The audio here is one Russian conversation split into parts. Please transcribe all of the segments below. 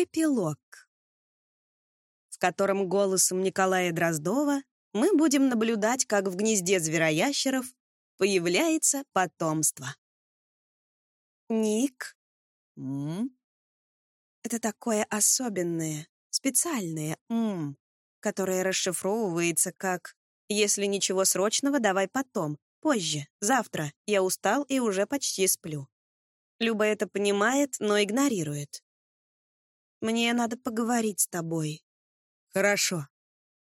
Эпилог, в котором голосом Николая Дроздова мы будем наблюдать, как в гнезде звероящеров появляется потомство. Ник. М? Это такое особенное, специальное «м», которое расшифровывается как «если ничего срочного, давай потом, позже, завтра, я устал и уже почти сплю». Люба это понимает, но игнорирует. «Мне надо поговорить с тобой». Хорошо.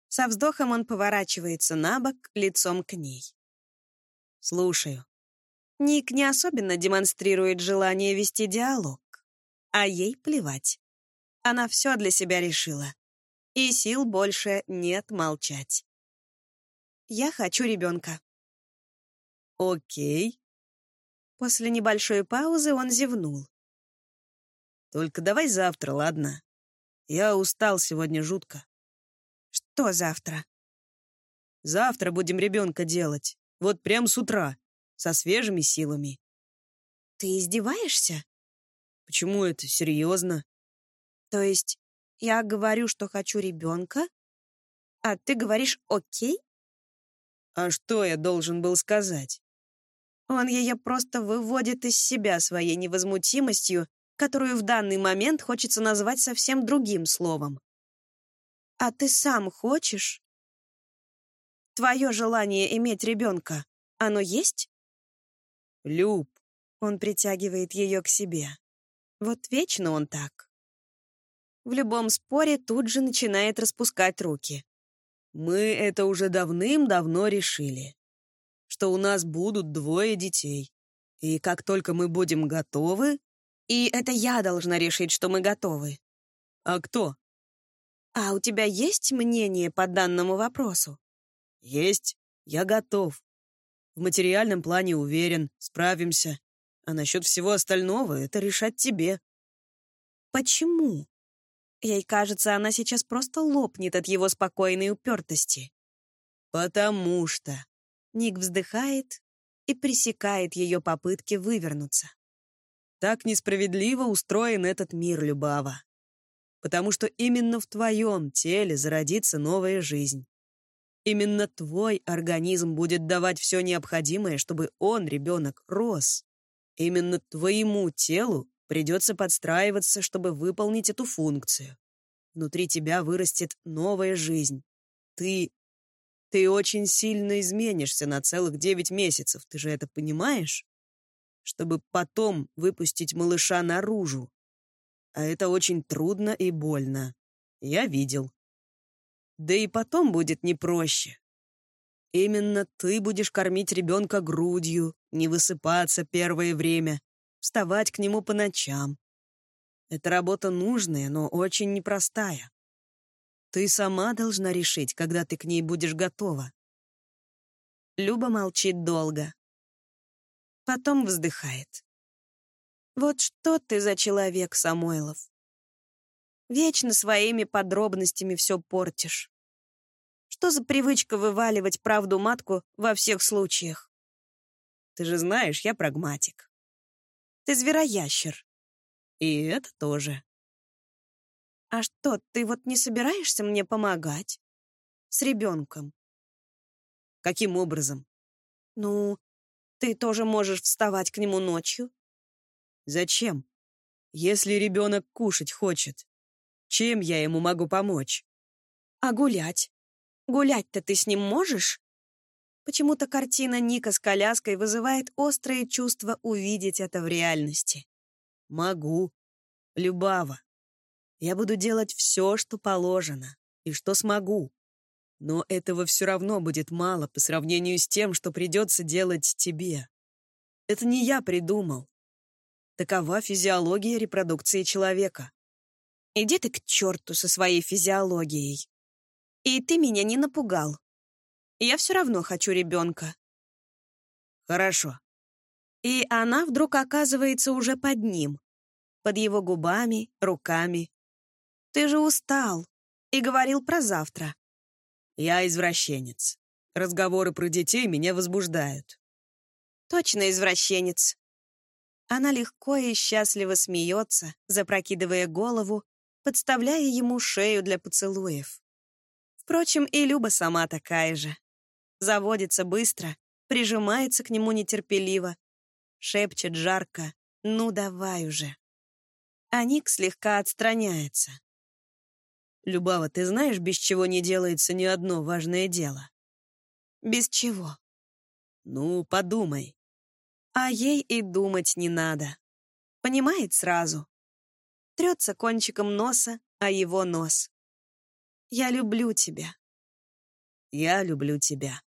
Со вздохом он поворачивается на бок, лицом к ней. Слушаю. Ник не особенно демонстрирует желание вести диалог, а ей плевать. Она все для себя решила, и сил больше нет молчать. «Я хочу ребенка». Окей. После небольшой паузы он зевнул. Только давай завтра, ладно? Я устал сегодня жутко. «Что завтра?» Завтра будем ребенка делать. Вот прям с утра. Со свежими силами. «Ты издеваешься?» Почему это? Серьезно? То есть я говорю, что хочу ребенка, а ты говоришь «окей»? А что я должен был сказать? Он ее просто выводит из себя своей невозмутимостью, которую в данный момент хочется назвать совсем другим словом. А ты сам хочешь? Твое желание иметь ребенка, оно есть? Люб, Он притягивает ее к себе. Вот вечно он так. В любом споре тут же начинает распускать руки. мы это уже давным-давно решили. Что у нас будут двое детей. И как только мы будем готовы... И это я должна решить, что мы готовы. А кто? А у тебя есть мнение по данному вопросу? Есть. Я готов. В материальном плане уверен, справимся. А насчет всего остального — это решать тебе. Почему? Ей кажется, она сейчас просто лопнет от его спокойной упертости. Потому что... Ник вздыхает и пресекает ее попытки вывернуться. Так несправедливо устроен этот мир, Любава. Потому что именно в твоем теле зародится новая жизнь. Именно твой организм будет давать все необходимое, чтобы он, ребенок, рос. Именно твоему телу придется подстраиваться, чтобы выполнить эту функцию. Внутри тебя вырастет новая жизнь. Ты... Ты очень сильно изменишься на целых девять месяцев, ты же это понимаешь? Чтобы потом выпустить малыша наружу. А это очень трудно и больно. Я видел. Да и потом будет не проще. Именно ты будешь кормить ребенка грудью, не высыпаться первое время, вставать к нему по ночам. Это работа нужная, но очень непростая. Ты сама должна решить, когда ты к ней будешь готова. Люба молчит долго. Потом вздыхает. Вот что ты за человек, Самойлов? Вечно своими подробностями все портишь. Что за привычка вываливать правду матку во всех случаях? Ты же знаешь, я прагматик. Ты звероящер. И это тоже. А что, ты вот не собираешься мне помогать? С ребенком? Каким образом? Ну, ты тоже можешь вставать к нему ночью. Зачем? Если ребенок кушать хочет, чем я ему могу помочь? А гулять? Гулять-то ты с ним можешь? Почему-то картина Ника с коляской вызывает острое чувство увидеть это в реальности. Могу. Любава. Я буду делать все, что положено, и что смогу. Но этого все равно будет мало по сравнению с тем, что придется делать тебе. Это не я придумал. Такова физиология репродукции человека. Иди ты к черту со своей физиологией. И ты меня не напугал. Я все равно хочу ребенка. Хорошо. И она вдруг оказывается уже под ним, под его губами, руками. Ты же устал и говорил про завтра. Я извращенец. Разговоры про детей меня возбуждают. Точно извращенец. Она легко и счастливо смеется, запрокидывая голову, подставляя ему шею для поцелуев. Впрочем, и Люба сама такая же. Заводится быстро, прижимается к нему нетерпеливо, шепчет жарко «Ну давай уже». А Ник слегка отстраняется. «Любава, ты знаешь, без чего не делается ни одно важное дело?» «Без чего?» «Ну, подумай». А ей и думать не надо. Понимает сразу. Трется кончиком носа, а его нос. «Я люблю тебя». «Я люблю тебя».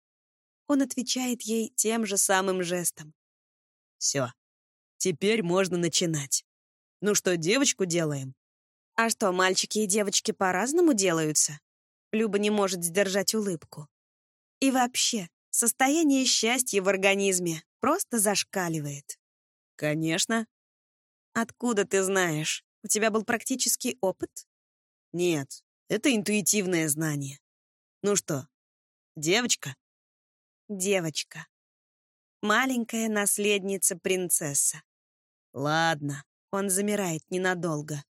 Он отвечает ей тем же самым жестом. «Все, теперь можно начинать. Ну что, девочку делаем?» А что, мальчики и девочки по-разному делаются? Люба не может сдержать улыбку. И вообще, состояние счастья в организме просто зашкаливает. Конечно. Откуда ты знаешь? У тебя был практический опыт? Нет, это интуитивное знание. Ну что, девочка? Девочка. Маленькая наследница-принцесса. Ладно. Он замирает ненадолго.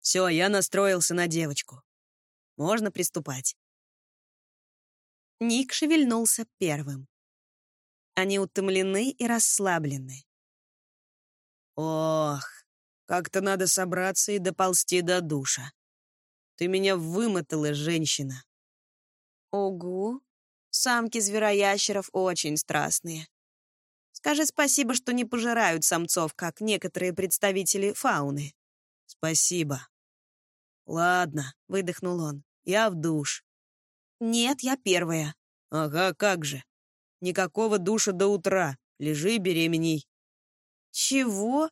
Все, я настроился на девочку. Можно приступать. Ник шевельнулся первым. Они утомлены и расслаблены. Ох, как-то надо собраться и доползти до душа. Ты меня вымотала, женщина. Ого, самки звероящеров очень страстные. Скажи спасибо, что не пожирают самцов, как некоторые представители фауны. Спасибо. Ладно, выдохнул он. Я в душ. Нет, я первая. Ага, как же. Никакого душа до утра. Лежи, беременей. Чего?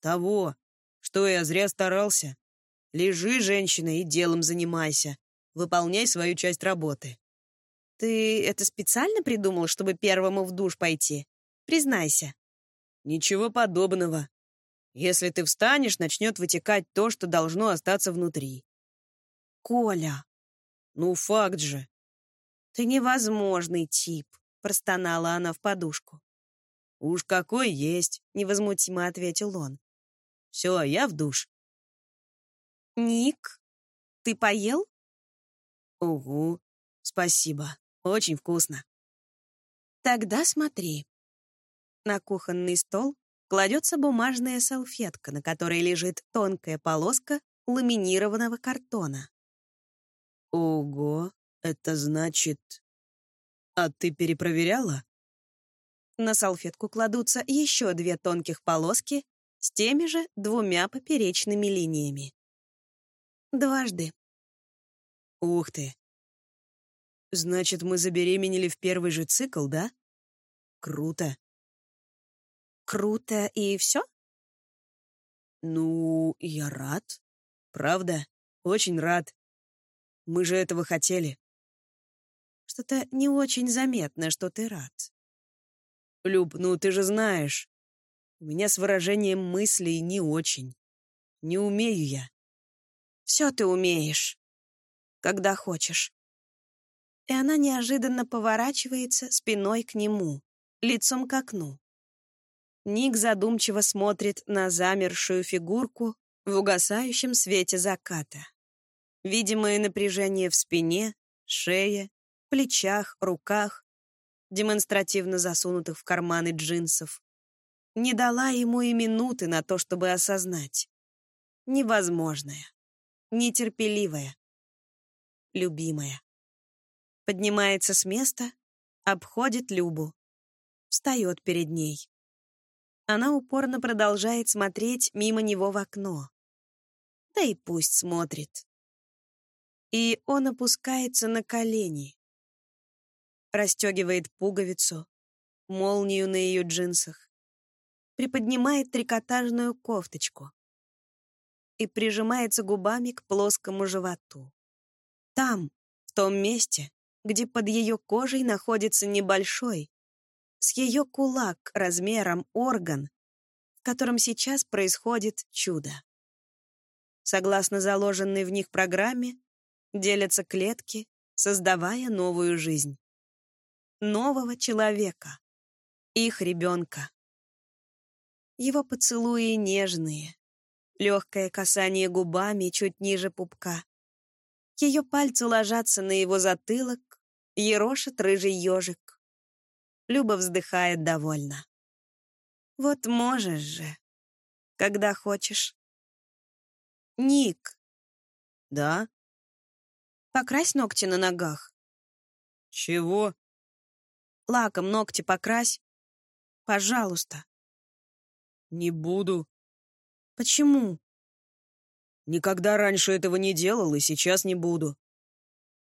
Того. Что я зря старался. Лежи, женщина, и делом занимайся. Выполняй свою часть работы. Ты это специально придумал, чтобы первому в душ пойти? Признайся. Ничего подобного. Если ты встанешь, начнет вытекать то, что должно остаться внутри. Коля. Ну, факт же. Ты невозможный тип, простонала она в подушку. Уж какой есть, невозмутимо ответил он. Все, я в душ. Ник, ты поел? Угу, спасибо. Очень вкусно. Тогда смотри. На кухонный стол кладется бумажная салфетка, на которой лежит тонкая полоска ламинированного картона. Ого, это значит... А ты перепроверяла? На салфетку кладутся еще две тонких полоски с теми же двумя поперечными линиями. Дважды. Ух ты. Значит, мы забеременели в первый же цикл, да? Круто. Круто и все? Ну, я рад. Правда? Очень рад. Мы же этого хотели. Что-то не очень заметно, что ты рад. Люб, ну ты же знаешь, у меня с выражением мыслей не очень. Не умею я. Все ты умеешь, когда хочешь. И она неожиданно поворачивается спиной к нему, лицом к окну. Ник задумчиво смотрит на замершую фигурку в угасающем свете заката. Видимое напряжение в спине, шее, плечах, руках, демонстративно засунутых в карманы джинсов, не дала ему и минуты на то, чтобы осознать. Невозможное, нетерпеливое, любимое. Поднимается с места, обходит Любу, встает перед ней. Она упорно продолжает смотреть мимо него в окно. Да и пусть смотрит. И он опускается на колени, расстегивает пуговицу, молнию на ее джинсах, приподнимает трикотажную кофточку и прижимается губами к плоскому животу. Там, в том месте, где под ее кожей находится небольшой, с ее кулак размером орган, в котором сейчас происходит чудо. Согласно заложенной в них программе, делятся клетки, создавая новую жизнь нового человека, их ребенка. Его поцелуи нежные, Легкое касание губами чуть ниже пупка. Ее пальцы ложатся на его затылок, ерошит рыжий ежик. Люба вздыхает довольно. Вот можешь же, когда хочешь. Ник. Да? Покрась ногти на ногах. Чего? Лаком ногти покрась. Пожалуйста. Не буду. Почему? Никогда раньше этого не делал и сейчас не буду.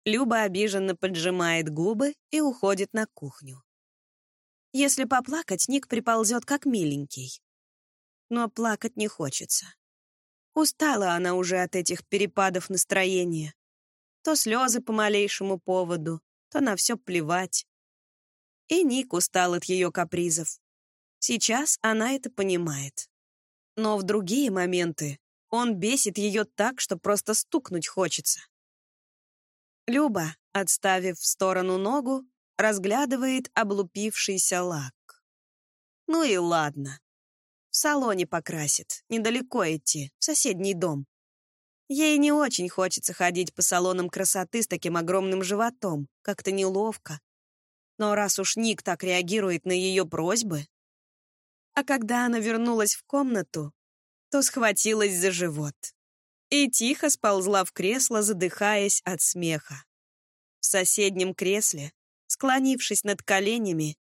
Люба обиженно поджимает губы и уходит на кухню. Если поплакать, Ник приползет как миленький. Но плакать не хочется. Устала она уже от этих перепадов настроения. То слезы по малейшему поводу, то на все плевать. И Ник устал от ее капризов. Сейчас она это понимает. Но в другие моменты он бесит ее так, что просто стукнуть хочется. Люба, отставив в сторону ногу, разглядывает облупившийся лак. Ну и ладно. В салоне покрасит, недалеко идти, в соседний дом. Ей не очень хочется ходить по салонам красоты с таким огромным животом, как-то неловко. Но раз уж Ник так реагирует на ее просьбы... А когда она вернулась в комнату, то схватилась за живот и тихо сползла в кресло, задыхаясь от смеха. В соседнем кресле, склонившись над коленями,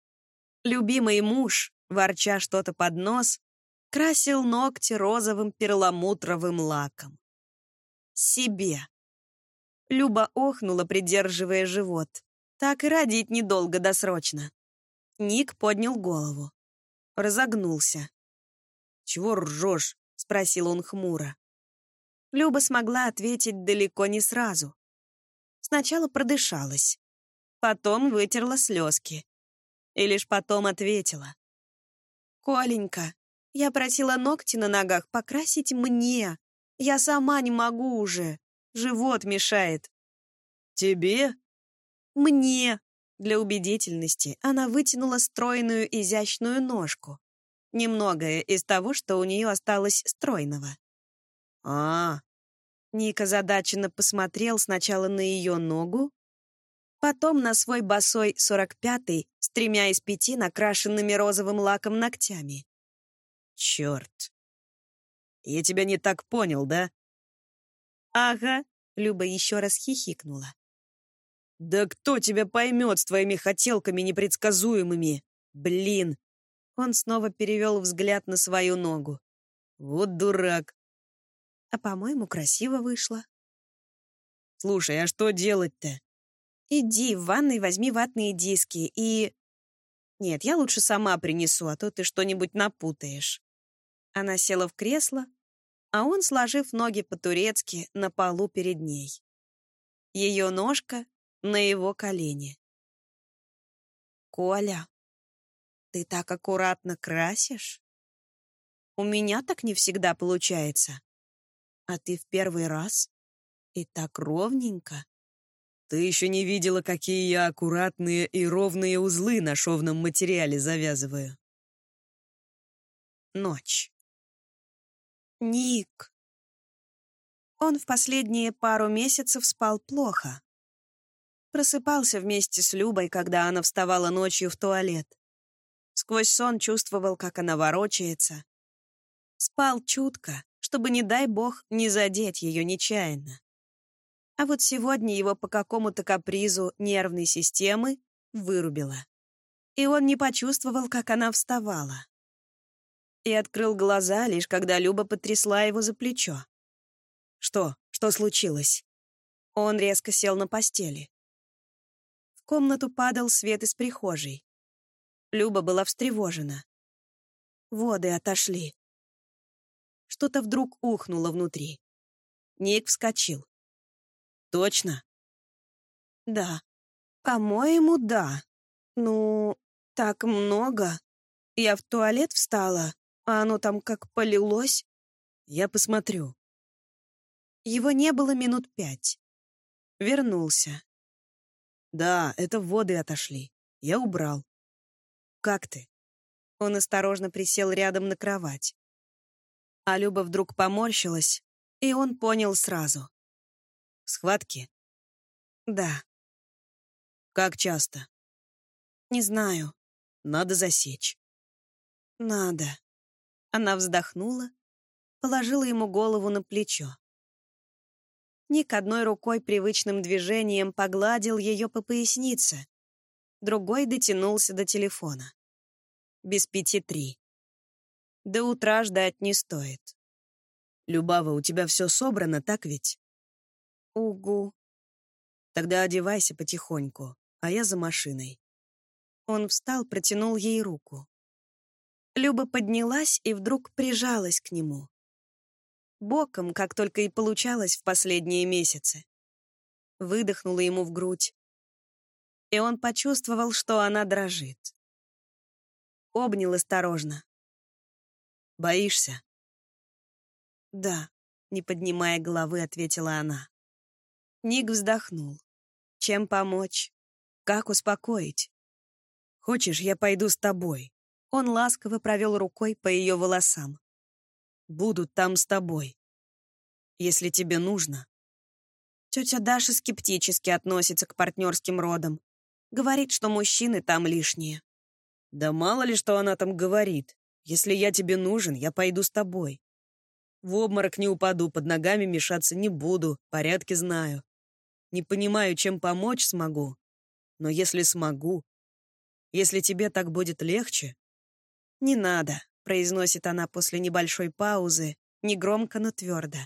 любимый муж, ворча что-то под нос, красил ногти розовым перламутровым лаком. Себе. Люба охнула, придерживая живот. Так и родить недолго досрочно. Ник поднял голову. Разогнулся. «Чего ржешь?» — спросил он хмуро. Люба смогла ответить далеко не сразу. Сначала продышалась, потом вытерла слезки. И лишь потом ответила. «Коленька, я просила ногти на ногах покрасить мне. Я сама не могу уже. Живот мешает». «Тебе?» «Мне». Для убедительности она вытянула стройную изящную ножку. Немногое из того, что у нее осталось стройного. А, Ника задаченно посмотрел сначала на ее ногу, потом на свой босой сорок пятый с тремя из пяти накрашенными розовым лаком ногтями. Черт. Я тебя не так понял, да? Ага, Люба еще раз хихикнула. Да кто тебя поймет с твоими хотелками непредсказуемыми? Блин. Он снова перевел взгляд на свою ногу. Вот дурак. А, по-моему, красиво вышло. Слушай, а что делать-то? Иди в ванной, возьми ватные диски и... Нет, я лучше сама принесу, а то ты что-нибудь напутаешь. Она села в кресло, а он, сложив ноги по-турецки, на полу перед ней. Ее ножка на его колене. «Коля, ты так аккуратно красишь? У меня так не всегда получается. А ты в первый раз? И так ровненько. Ты еще не видела, какие я аккуратные и ровные узлы на шовном материале завязываю. Ночь. Ник. Он в последние пару месяцев спал плохо. Просыпался вместе с Любой, когда она вставала ночью в туалет. Сквозь сон чувствовал, как она ворочается. Спал чутко, чтобы, не дай бог, не задеть ее нечаянно. А вот сегодня его по какому-то капризу нервной системы вырубило. И он не почувствовал, как она вставала. И открыл глаза, лишь когда Люба потрясла его за плечо. «Что? Что случилось?» Он резко сел на постели. В комнату падал свет из прихожей. Люба была встревожена. Воды отошли. Что-то вдруг ухнуло внутри. Ник вскочил. «Точно?» «Да. По-моему, да. Ну, так много. Я в туалет встала, а оно там как полилось. Я посмотрю». Его не было минут пять. Вернулся. «Да, это воды отошли. Я убрал. Как ты?» Он осторожно присел рядом на кровать. А Люба вдруг поморщилась, и он понял сразу. Схватки? Да. Как часто? Не знаю. Надо засечь. Надо. Она вздохнула, положила ему голову на плечо. Ник одной рукой привычным движением погладил ее по пояснице, другой дотянулся до телефона. Без пяти три. До утра ждать не стоит. «Любава, у тебя все собрано, так ведь?» «Угу». «Тогда одевайся потихоньку, а я за машиной». Он встал, протянул ей руку. Люба поднялась и вдруг прижалась к нему. Боком, как только и получалось в последние месяцы. Выдохнула ему в грудь. И он почувствовал, что она дрожит. Обнял осторожно. Боишься?» «Да», — не поднимая головы, ответила она. Ник вздохнул. «Чем помочь? Как успокоить?» «Хочешь, я пойду с тобой?» Он ласково провел рукой по ее волосам. «Буду там с тобой. Если тебе нужно». Тетя Даша скептически относится к партнерским родам. Говорит, что мужчины там лишние. «Да мало ли, что она там говорит. Если я тебе нужен, я пойду с тобой. В обморок не упаду, под ногами мешаться не буду, порядки знаю. Не понимаю, чем помочь смогу. Но если смогу, если тебе так будет легче... «Не надо», — произносит она после небольшой паузы, негромко, но твердо.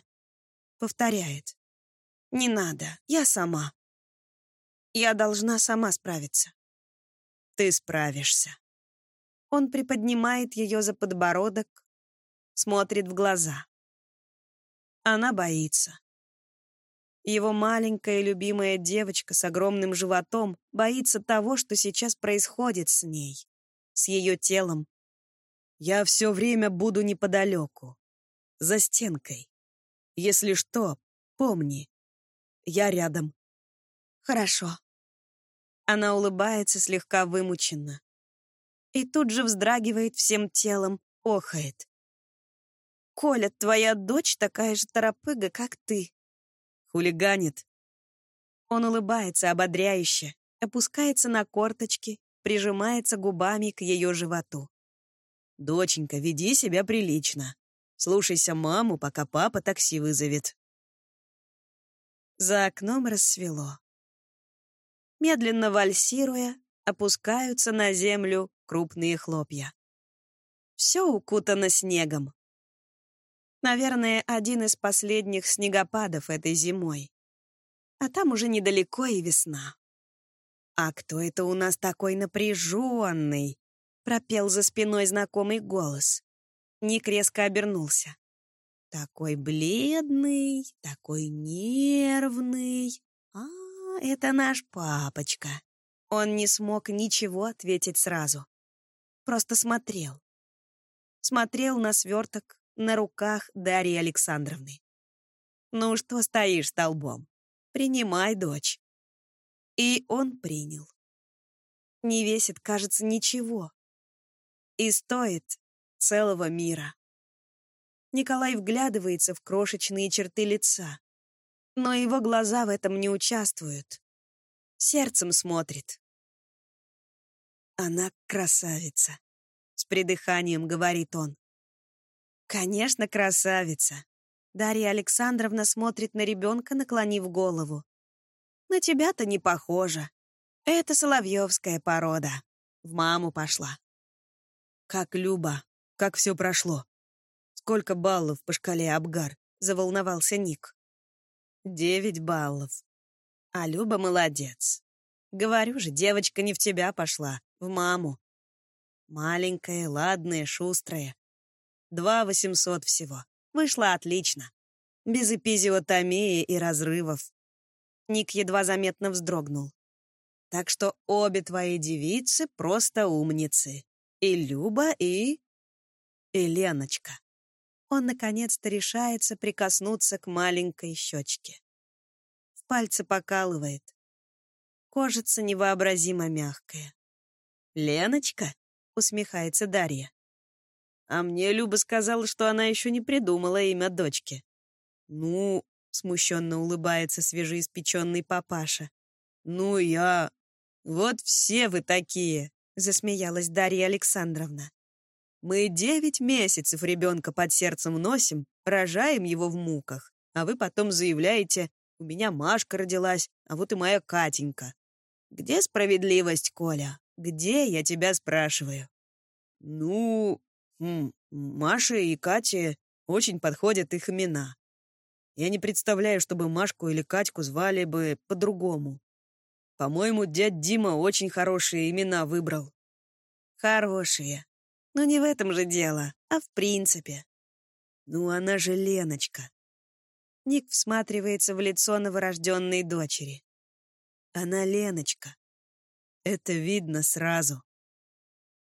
Повторяет. «Не надо, я сама. Я должна сама справиться». «Ты справишься». Он приподнимает ее за подбородок, смотрит в глаза. Она боится. Его маленькая любимая девочка с огромным животом боится того, что сейчас происходит с ней, с ее телом. Я все время буду неподалеку, за стенкой. Если что, помни, я рядом. Хорошо. Она улыбается слегка вымученно и тут же вздрагивает всем телом, охает. «Коля, твоя дочь такая же торопыга, как ты». Хулиганит. Он улыбается ободряюще, опускается на корточки, прижимается губами к ее животу. «Доченька, веди себя прилично. Слушайся маму, пока папа такси вызовет». За окном рассвело. Медленно вальсируя, опускаются на землю крупные хлопья. Все укутано снегом. Наверное, один из последних снегопадов этой зимой. А там уже недалеко и весна. «А кто это у нас такой напряженный?» — пропел за спиной знакомый голос. Ник резко обернулся. «Такой бледный, такой нервный. А, это наш папочка». Он не смог ничего ответить сразу просто смотрел. Смотрел на сверток на руках Дарьи Александровны. «Ну что стоишь столбом? Принимай, дочь». И он принял. Не весит, кажется, ничего. И стоит целого мира. Николай вглядывается в крошечные черты лица, но его глаза в этом не участвуют. Сердцем смотрит. Она красавица. С придыханием говорит он. Конечно, красавица. Дарья Александровна смотрит на ребенка, наклонив голову. На тебя-то не похоже. Это соловьевская порода. В маму пошла. Как Люба, как все прошло. Сколько баллов по шкале Абгар? Заволновался Ник. Девять баллов. А Люба молодец. Говорю же, девочка не в тебя пошла, в маму. Маленькая, ладная, шустрая. Два восемьсот всего. Вышло отлично. Без эпизиотомии и разрывов. Ник едва заметно вздрогнул. Так что обе твои девицы просто умницы. И Люба, и... И Леночка. Он наконец-то решается прикоснуться к маленькой щечке. В пальце покалывает. Кожица невообразимо мягкая. «Леночка?» — усмехается Дарья. А мне Люба сказала, что она еще не придумала имя дочки. «Ну...» — смущенно улыбается свежеиспеченный папаша. «Ну, я... Вот все вы такие!» — засмеялась Дарья Александровна. «Мы девять месяцев ребенка под сердцем носим, рожаем его в муках, а вы потом заявляете, у меня Машка родилась, а вот и моя Катенька. Где справедливость, Коля? Где, я тебя спрашиваю?» «Ну, Маше и Кате очень подходят их имена. Я не представляю, чтобы Машку или Катьку звали бы по-другому. По-моему, дядь Дима очень хорошие имена выбрал. Хорошие. Но не в этом же дело, а в принципе. Ну, она же Леночка. Ник всматривается в лицо новорожденной дочери. Она Леночка. Это видно сразу.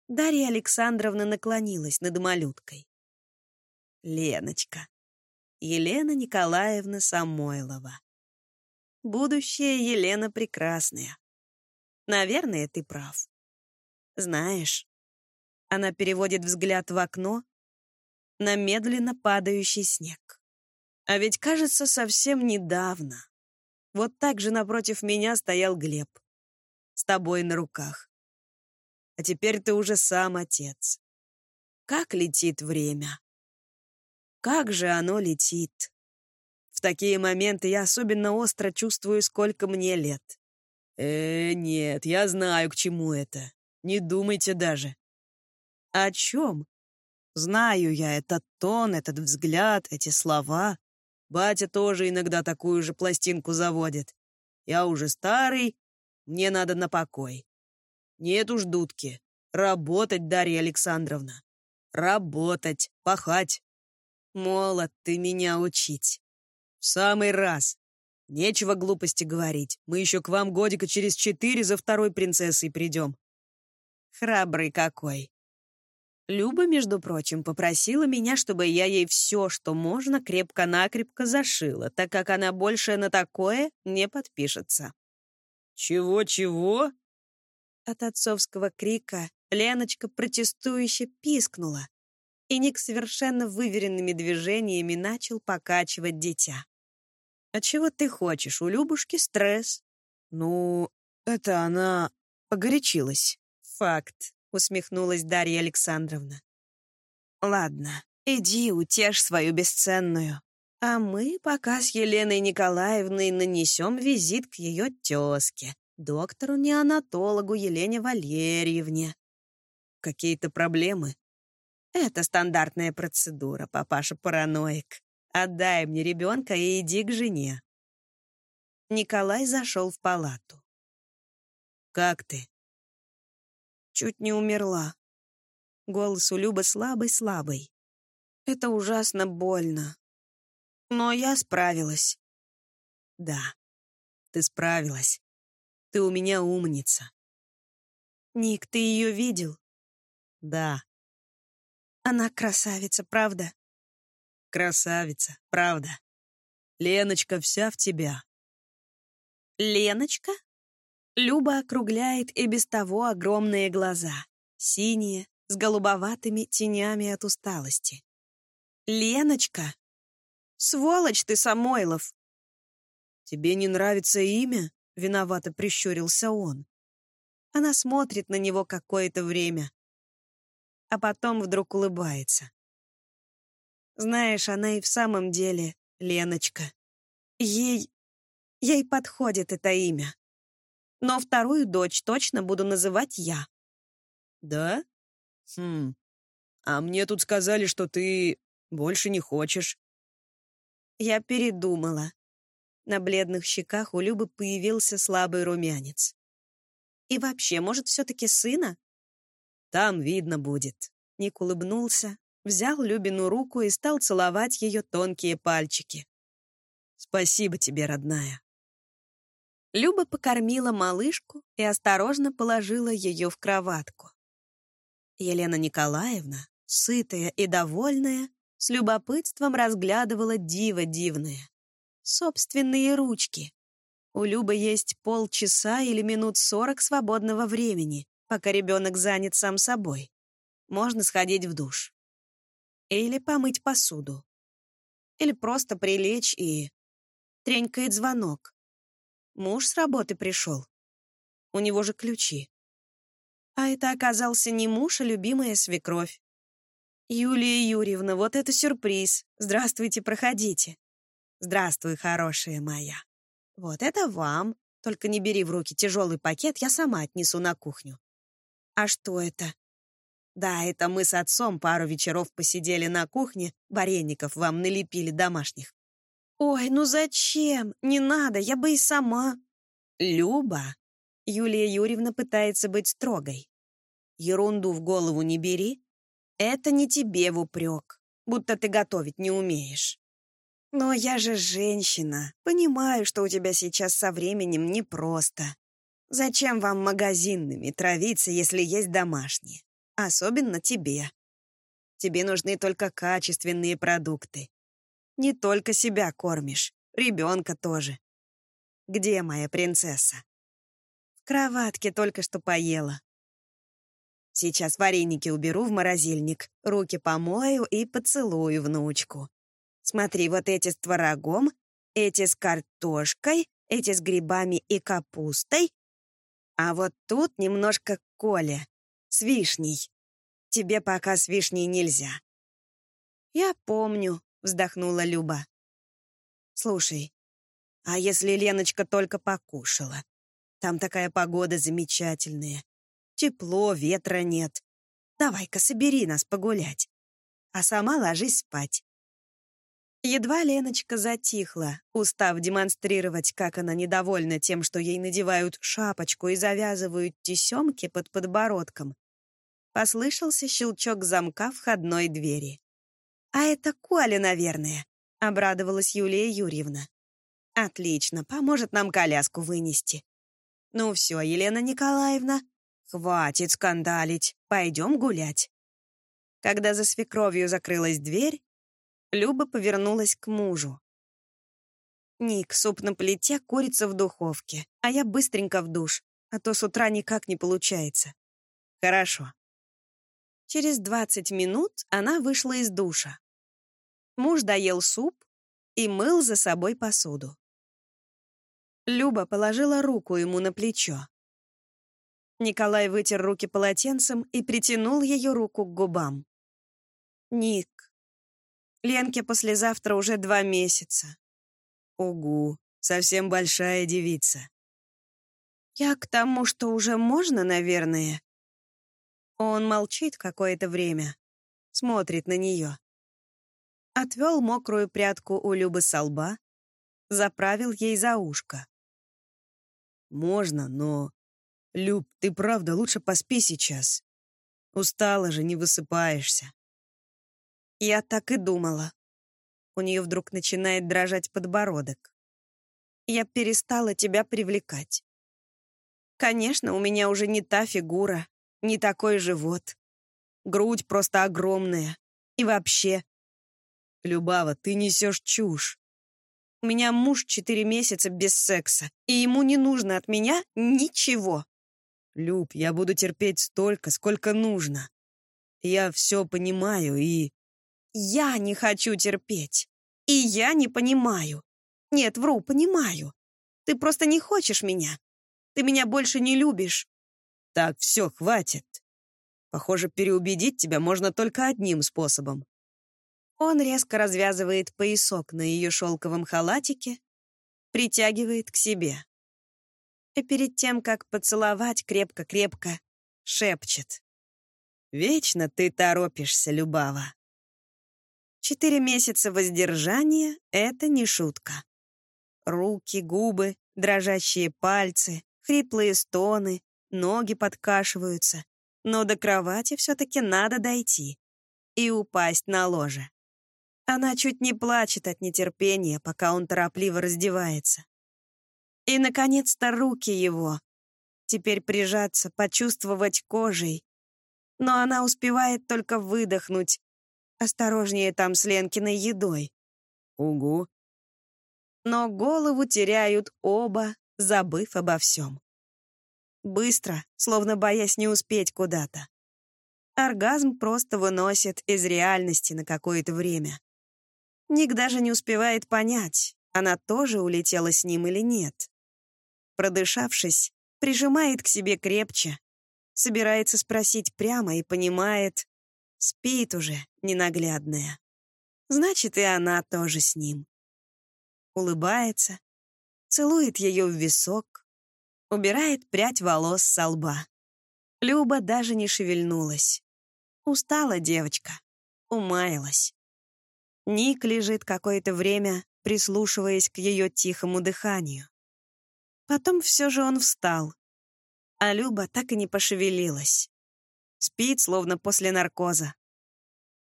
Дарья Александровна наклонилась над малюткой. Леночка. Елена Николаевна Самойлова. Будущая Елена прекрасная. Наверное, ты прав. Знаешь, она переводит взгляд в окно на медленно падающий снег. А ведь, кажется, совсем недавно. Вот так же напротив меня стоял Глеб. С тобой на руках. А теперь ты уже сам отец. Как летит время. Как же оно летит. В такие моменты я особенно остро чувствую, сколько мне лет. Э, нет, я знаю, к чему это. Не думайте даже. О чем? Знаю я этот тон, этот взгляд, эти слова. Батя тоже иногда такую же пластинку заводит. Я уже старый, мне надо на покой. Нет уж дудки. Работать, Дарья Александровна. Работать, пахать. Молод ты меня учить. В самый раз. Нечего глупости говорить. Мы еще к вам годика через четыре за второй принцессой придем. Храбрый какой. Люба, между прочим, попросила меня, чтобы я ей все, что можно, крепко-накрепко зашила, так как она больше на такое не подпишется. «Чего-чего?» От отцовского крика Леночка протестующе пискнула, и Ник совершенно выверенными движениями начал покачивать дитя. «А чего ты хочешь? У Любушки стресс». «Ну, это она погорячилась». «Факт», — усмехнулась Дарья Александровна. «Ладно, иди утешь свою бесценную, а мы пока с Еленой Николаевной нанесем визит к ее тезке, доктору-неонатологу Елене Валерьевне. Какие-то проблемы? Это стандартная процедура, папаша-параноик. Отдай мне ребенка и иди к жене. Николай зашел в палату. «Как ты?» Чуть не умерла. Голос у Любы слабый-слабый. Это ужасно больно. Но я справилась. Да, ты справилась. Ты у меня умница. Ник, ты ее видел? Да. Она красавица, правда? Красавица, правда. Леночка вся в тебя. Леночка? Люба округляет и без того огромные глаза, синие, с голубоватыми тенями от усталости. «Леночка! Сволочь ты, Самойлов!» «Тебе не нравится имя?» — виновато прищурился он. Она смотрит на него какое-то время, а потом вдруг улыбается. Знаешь, она и в самом деле Леночка. Ей... ей подходит это имя. Но вторую дочь точно буду называть я. Да? Хм. А мне тут сказали, что ты больше не хочешь. Я передумала. На бледных щеках у Любы появился слабый румянец. «И вообще, может, все-таки сына?» «Там видно будет». Ник улыбнулся, взял Любину руку и стал целовать ее тонкие пальчики. «Спасибо тебе, родная». Люба покормила малышку и осторожно положила ее в кроватку. Елена Николаевна, сытая и довольная, с любопытством разглядывала диво дивное собственные ручки. У Любы есть полчаса или минут сорок свободного времени, пока ребенок занят сам собой. Можно сходить в душ. Или помыть посуду. Или просто прилечь и... Тренькает звонок. Муж с работы пришел. У него же ключи. А это оказался не муж, а любимая свекровь. «Юлия Юрьевна, вот это сюрприз. Здравствуйте, проходите». «Здравствуй, хорошая моя. Вот это вам. Только не бери в руки тяжелый пакет, я сама отнесу на кухню». «А что это?» «Да, это мы с отцом пару вечеров посидели на кухне, вареников вам налепили домашних». «Ой, ну зачем? Не надо, я бы и сама». «Люба!» Юлия Юрьевна пытается быть строгой. «Ерунду в голову не бери, это не тебе в упрек, будто ты готовить не умеешь. Но я же женщина, понимаю, что у тебя сейчас со временем непросто. Зачем вам магазинными травиться, если есть домашние? Особенно тебе. Тебе нужны только качественные продукты. Не только себя кормишь, ребенка тоже. Где моя принцесса? В кроватке только что поела. Сейчас вареники уберу в морозильник, руки помою и поцелую внучку. Смотри, вот эти с творогом, эти с картошкой, эти с грибами и капустой. А вот тут немножко Коля, с вишней. Тебе пока с вишней нельзя. Я помню, вздохнула Люба. Слушай, а если Леночка только покушала? Там такая погода замечательная. Тепло, ветра нет. Давай-ка собери нас погулять. А сама ложись спать. Едва Леночка затихла, устав демонстрировать, как она недовольна тем, что ей надевают шапочку и завязывают тесемки под подбородком. Послышался щелчок замка входной двери. «А это Коля, наверное», — обрадовалась Юлия Юрьевна. «Отлично, поможет нам коляску вынести». «Ну все, Елена Николаевна, «Хватит скандалить, пойдем гулять». Когда за свекровью закрылась дверь, Люба повернулась к мужу. «Ник, суп на плите, курица в духовке, а я быстренько в душ, а то с утра никак не получается». «Хорошо». Через двадцать минут она вышла из душа. Муж доел суп и мыл за собой посуду. Люба положила руку ему на плечо. Николай вытер руки полотенцем и притянул ее руку к губам. «Ник, Ленке послезавтра уже два месяца». «Угу, совсем большая девица». «Я к тому, что уже можно, наверное». Он молчит какое-то время, смотрит на нее. Отвел мокрую прядку у Любы со лба, заправил ей за ушко. «Можно, но «Люб, ты правда лучше поспи сейчас. Устала же, не высыпаешься». Я так и думала. У нее вдруг начинает дрожать подбородок. Я перестала тебя привлекать. Конечно, у меня уже не та фигура, не такой живот. Грудь просто огромная. И вообще... Любава, ты несешь чушь. У меня муж четыре месяца без секса, и ему не нужно от меня ничего. Люб, я буду терпеть столько, сколько нужно. Я все понимаю и... Я не хочу терпеть. И я не понимаю. Нет, вру, понимаю. Ты просто не хочешь меня. Ты меня больше не любишь. Так, все, хватит. Похоже, переубедить тебя можно только одним способом. Он резко развязывает поясок на ее шелковом халатике, притягивает к себе и перед тем, как поцеловать крепко-крепко, шепчет. «Вечно ты торопишься, Любава». Четыре месяца воздержания — это не шутка. Руки, губы, дрожащие пальцы, хриплые стоны, ноги подкашиваются. Но до кровати все-таки надо дойти и упасть на ложе. Она чуть не плачет от нетерпения, пока он торопливо раздевается. И, наконец-то, руки его. Теперь прижаться, почувствовать кожей. Но она успевает только выдохнуть. Осторожнее там с Ленкиной едой. Угу. Но голову теряют оба, забыв обо всем. Быстро, словно боясь не успеть куда-то. Оргазм просто выносит из реальности на какое-то время. Ник даже не успевает понять, она тоже улетела с ним или нет. Продышавшись, прижимает к себе крепче, собирается спросить прямо и понимает, спит уже ненаглядная. Значит, и она тоже с ним. Улыбается, целует ее в висок, убирает прядь волос со лба. Люба даже не шевельнулась. Устала девочка, умаялась. Ник лежит какое-то время, прислушиваясь к ее тихому дыханию. Потом все же он встал, а Люба так и не пошевелилась. Спит, словно после наркоза.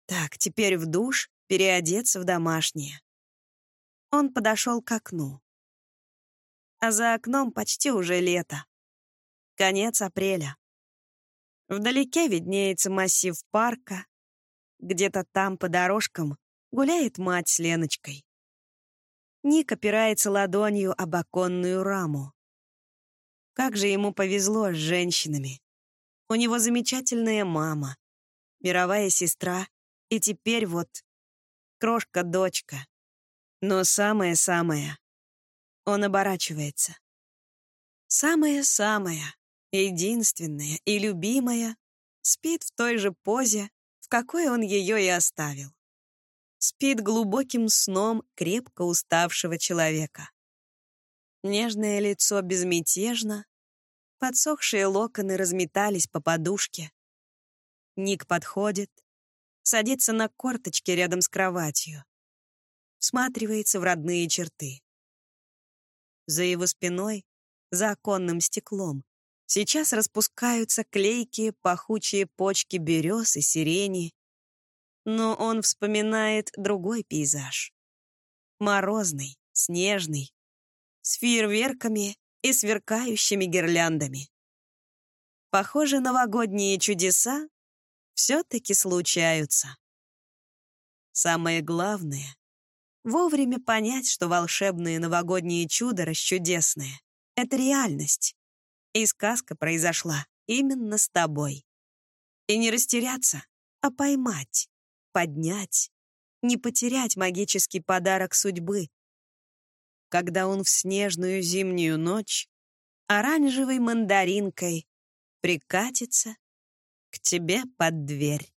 Так, теперь в душ, переодеться в домашнее. Он подошел к окну. А за окном почти уже лето. Конец апреля. Вдалеке виднеется массив парка. Где-то там по дорожкам гуляет мать с Леночкой. Ник опирается ладонью об оконную раму. Как же ему повезло с женщинами. У него замечательная мама, мировая сестра, и теперь вот крошка-дочка. Но самое-самое. Он оборачивается. Самое-самое, единственное и любимое спит в той же позе, в какой он ее и оставил. Спит глубоким сном крепко уставшего человека. Нежное лицо безмятежно, подсохшие локоны разметались по подушке. Ник подходит, садится на корточки рядом с кроватью всматривается в родные черты. За его спиной, за оконным стеклом, сейчас распускаются клейкие пахучие почки берез и сирени. Но он вспоминает другой пейзаж. Морозный, снежный, с фейерверками и сверкающими гирляндами. Похоже, новогодние чудеса все-таки случаются. Самое главное Вовремя понять, что волшебные новогодние чудо расчудесные — это реальность. И сказка произошла именно с тобой. И не растеряться, а поймать, поднять, не потерять магический подарок судьбы. Когда он в снежную зимнюю ночь оранжевой мандаринкой прикатится к тебе под дверь.